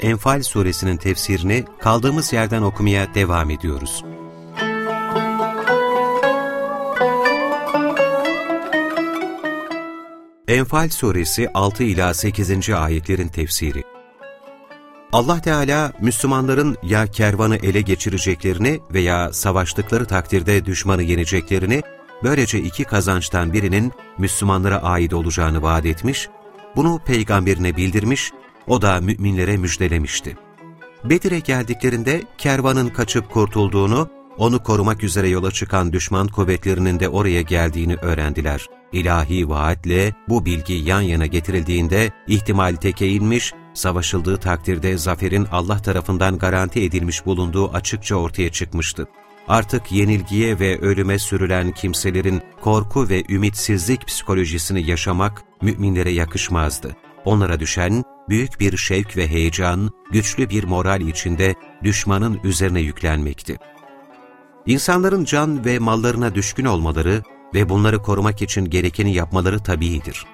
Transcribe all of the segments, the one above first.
Enfal suresinin tefsirini kaldığımız yerden okumaya devam ediyoruz. Enfal suresi 6 ila 8. ayetlerin tefsiri. Allah Teala Müslümanların ya kervanı ele geçireceklerini veya savaştıkları takdirde düşmanı yeneceklerini Böylece iki kazançtan birinin Müslümanlara ait olacağını vaat etmiş, bunu peygamberine bildirmiş, o da müminlere müjdelemişti. Bedir'e geldiklerinde kervanın kaçıp kurtulduğunu, onu korumak üzere yola çıkan düşman kuvvetlerinin de oraya geldiğini öğrendiler. İlahi vaatle bu bilgi yan yana getirildiğinde ihtimal teke inmiş, savaşıldığı takdirde zaferin Allah tarafından garanti edilmiş bulunduğu açıkça ortaya çıkmıştı artık yenilgiye ve ölüme sürülen kimselerin korku ve ümitsizlik psikolojisini yaşamak müminlere yakışmazdı. Onlara düşen büyük bir şevk ve heyecan, güçlü bir moral içinde düşmanın üzerine yüklenmekti. İnsanların can ve mallarına düşkün olmaları ve bunları korumak için gerekeni yapmaları tabiidir.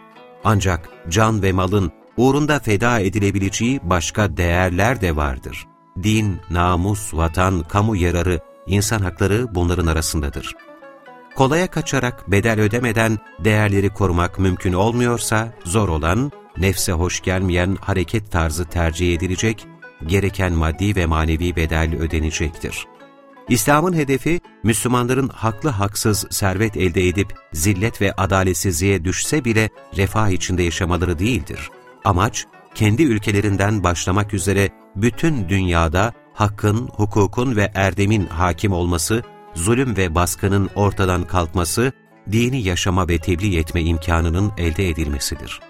Ancak can ve malın uğrunda feda edilebileceği başka değerler de vardır. Din, namus, vatan, kamu yararı insan hakları bunların arasındadır. Kolaya kaçarak bedel ödemeden değerleri korumak mümkün olmuyorsa, zor olan, nefse hoş gelmeyen hareket tarzı tercih edilecek, gereken maddi ve manevi bedel ödenecektir. İslam'ın hedefi, Müslümanların haklı haksız servet elde edip zillet ve adaletsizliğe düşse bile refah içinde yaşamaları değildir. Amaç, kendi ülkelerinden başlamak üzere bütün dünyada hakkın, hukukun ve erdemin hakim olması, zulüm ve baskının ortadan kalkması, dini yaşama ve tebliğ etme imkanının elde edilmesidir.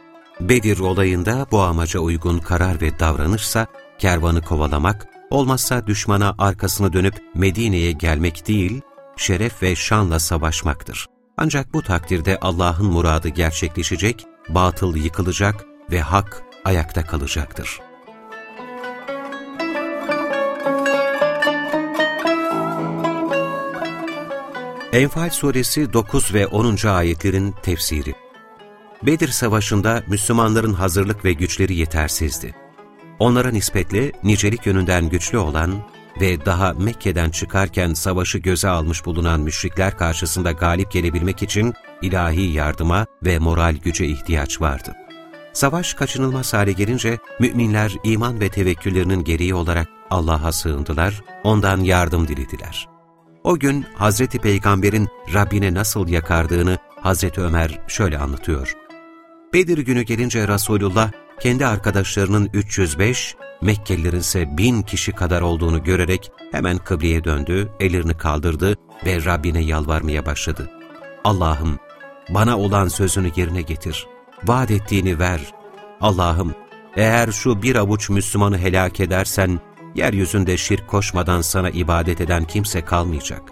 Bedir olayında bu amaca uygun karar ve davranışsa, kervanı kovalamak, olmazsa düşmana arkasını dönüp Medine'ye gelmek değil, şeref ve şanla savaşmaktır. Ancak bu takdirde Allah'ın muradı gerçekleşecek, batıl yıkılacak ve hak ayakta kalacaktır. Enfal suresi 9 ve 10. ayetlerin tefsiri Bedir Savaşı'nda Müslümanların hazırlık ve güçleri yetersizdi. Onlara nispetle nicelik yönünden güçlü olan ve daha Mekke'den çıkarken savaşı göze almış bulunan müşrikler karşısında galip gelebilmek için ilahi yardıma ve moral güce ihtiyaç vardı. Savaş kaçınılmaz hale gelince müminler iman ve tevekküllerinin gereği olarak Allah'a sığındılar, ondan yardım dilediler. O gün Hazreti Peygamber'in Rabbine nasıl yakardığını Hazreti Ömer şöyle anlatıyor. Bedir günü gelince Resulullah kendi arkadaşlarının 305, Mekkelilerin ise bin kişi kadar olduğunu görerek hemen kıbleye döndü, ellerini kaldırdı ve Rabbine yalvarmaya başladı. Allah'ım bana olan sözünü yerine getir, vaat ettiğini ver. Allah'ım eğer şu bir avuç Müslümanı helak edersen yeryüzünde şirk koşmadan sana ibadet eden kimse kalmayacak.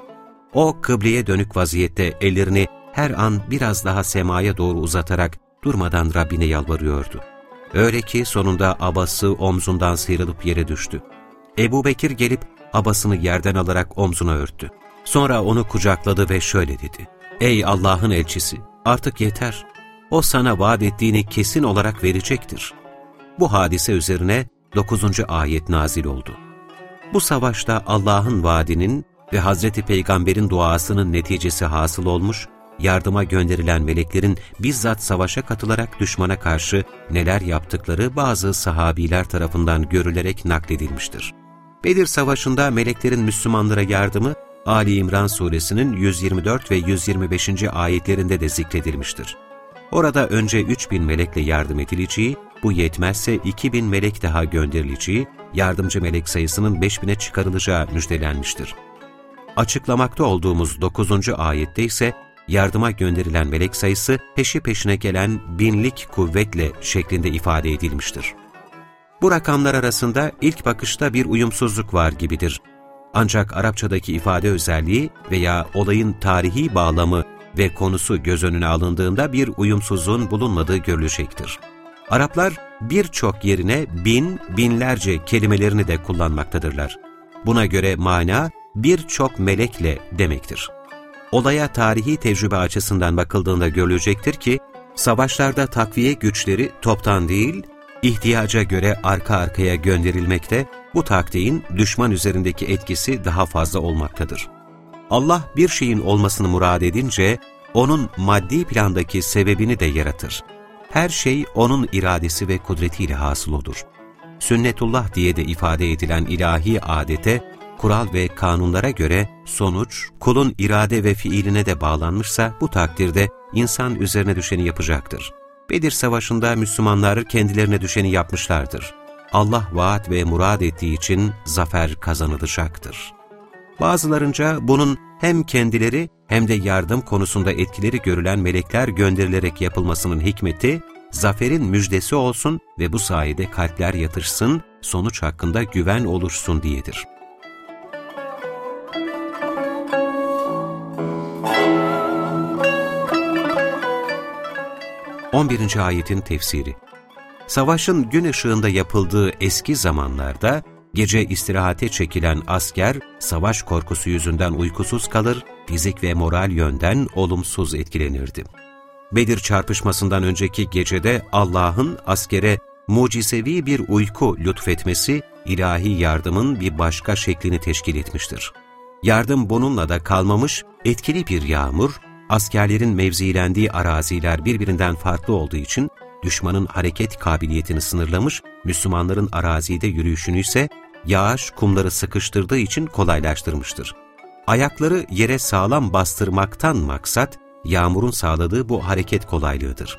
O kıbleye dönük vaziyette ellerini her an biraz daha semaya doğru uzatarak durmadan Rabbine yalvarıyordu. Öyle ki sonunda abası omzundan sıyrılıp yere düştü. Ebu Bekir gelip abasını yerden alarak omzuna örttü. Sonra onu kucakladı ve şöyle dedi. Ey Allah'ın elçisi! Artık yeter. O sana vaat ettiğini kesin olarak verecektir. Bu hadise üzerine 9. ayet nazil oldu. Bu savaşta Allah'ın vaadinin ve Hazreti Peygamber'in duasının neticesi hasıl olmuş, yardıma gönderilen meleklerin bizzat savaşa katılarak düşmana karşı neler yaptıkları bazı sahabiler tarafından görülerek nakledilmiştir. Bedir Savaşı'nda meleklerin Müslümanlara yardımı, Ali İmran suresinin 124 ve 125. ayetlerinde de zikredilmiştir. Orada önce 3000 melekle yardım edileceği, bu yetmezse 2000 melek daha gönderileceği, yardımcı melek sayısının 5000'e çıkarılacağı müjdelenmiştir. Açıklamakta olduğumuz 9. ayette ise yardıma gönderilen melek sayısı peşi peşine gelen binlik kuvvetle şeklinde ifade edilmiştir. Bu rakamlar arasında ilk bakışta bir uyumsuzluk var gibidir. Ancak Arapçadaki ifade özelliği veya olayın tarihi bağlamı ve konusu göz önüne alındığında bir uyumsuzluğun bulunmadığı görülecektir. Araplar birçok yerine bin, binlerce kelimelerini de kullanmaktadırlar. Buna göre mana birçok melekle demektir. Olaya tarihi tecrübe açısından bakıldığında görülecektir ki, savaşlarda takviye güçleri toptan değil, ihtiyaca göre arka arkaya gönderilmekte, bu taktiğin düşman üzerindeki etkisi daha fazla olmaktadır. Allah bir şeyin olmasını murad edince, onun maddi plandaki sebebini de yaratır. Her şey onun iradesi ve kudretiyle hasıl olur. Sünnetullah diye de ifade edilen ilahi adete, kural ve kanunlara göre sonuç, kulun irade ve fiiline de bağlanmışsa bu takdirde insan üzerine düşeni yapacaktır. Bedir Savaşı'nda Müslümanlar kendilerine düşeni yapmışlardır. Allah vaat ve murad ettiği için zafer kazanılacaktır. Bazılarınca bunun hem kendileri hem de yardım konusunda etkileri görülen melekler gönderilerek yapılmasının hikmeti, zaferin müjdesi olsun ve bu sayede kalpler yatışsın, sonuç hakkında güven oluşsun diyedir. 11. ayetin tefsiri Savaşın gün ışığında yapıldığı eski zamanlarda, gece istirahate çekilen asker, savaş korkusu yüzünden uykusuz kalır, fizik ve moral yönden olumsuz etkilenirdi. Bedir çarpışmasından önceki gecede Allah'ın askere mucizevi bir uyku lütfetmesi, ilahi yardımın bir başka şeklini teşkil etmiştir. Yardım bununla da kalmamış, etkili bir yağmur, askerlerin mevzilendiği araziler birbirinden farklı olduğu için düşmanın hareket kabiliyetini sınırlamış, Müslümanların arazide yürüyüşünü ise yağış kumları sıkıştırdığı için kolaylaştırmıştır. Ayakları yere sağlam bastırmaktan maksat, yağmurun sağladığı bu hareket kolaylığıdır.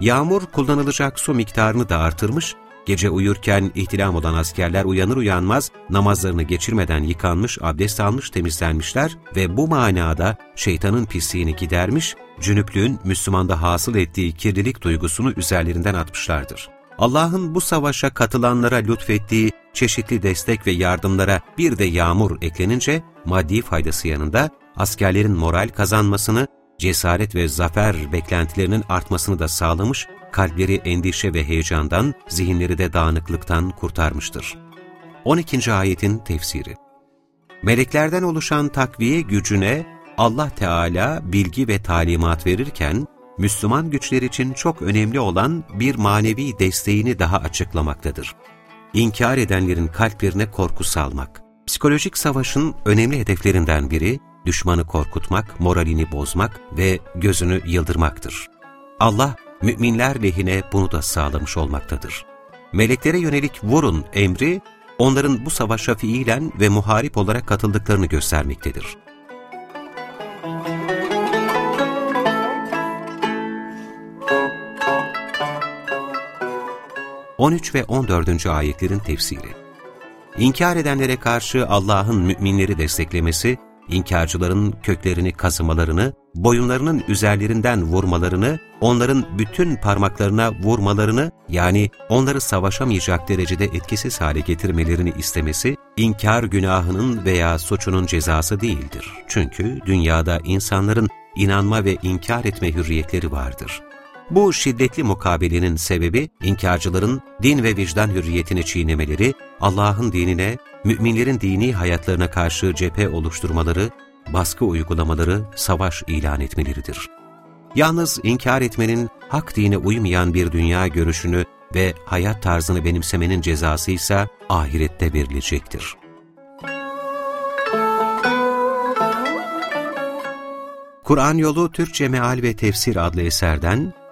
Yağmur kullanılacak su miktarını da artırmış, Gece uyurken ihtilam olan askerler uyanır uyanmaz namazlarını geçirmeden yıkanmış, abdest almış, temizlenmişler ve bu manada şeytanın pisliğini gidermiş, cünüplüğün Müslümanda hasıl ettiği kirlilik duygusunu üzerlerinden atmışlardır. Allah'ın bu savaşa katılanlara lütfettiği çeşitli destek ve yardımlara bir de yağmur eklenince maddi faydası yanında askerlerin moral kazanmasını, cesaret ve zafer beklentilerinin artmasını da sağlamış kalpleri endişe ve heyecandan, zihinleri de dağınıklıktan kurtarmıştır. 12. ayetin tefsiri Meleklerden oluşan takviye gücüne Allah Teala bilgi ve talimat verirken, Müslüman güçler için çok önemli olan bir manevi desteğini daha açıklamaktadır. İnkar edenlerin kalplerine korku salmak. Psikolojik savaşın önemli hedeflerinden biri, düşmanı korkutmak, moralini bozmak ve gözünü yıldırmaktır. Allah, müminler lehine bunu da sağlamış olmaktadır. Meleklere yönelik vurun emri, onların bu savaşa fiilen ve muharip olarak katıldıklarını göstermektedir. On üç ve on dördüncü ayetlerin tefsiri İnkar edenlere karşı Allah'ın müminleri desteklemesi, inkarcıların köklerini kazımalarını, boyunlarının üzerlerinden vurmalarını, onların bütün parmaklarına vurmalarını yani onları savaşamayacak derecede etkisiz hale getirmelerini istemesi, inkar günahının veya suçunun cezası değildir. Çünkü dünyada insanların inanma ve inkar etme hürriyetleri vardır. Bu şiddetli mukabelenin sebebi, inkarcıların din ve vicdan hürriyetini çiğnemeleri, Allah'ın dinine, müminlerin dini hayatlarına karşı cephe oluşturmaları, baskı uygulamaları, savaş ilan etmeleridir. Yalnız inkar etmenin, hak dine uymayan bir dünya görüşünü ve hayat tarzını benimsemenin cezası ise ahirette verilecektir. Kur'an Yolu Türkçe Meal ve Tefsir adlı eserden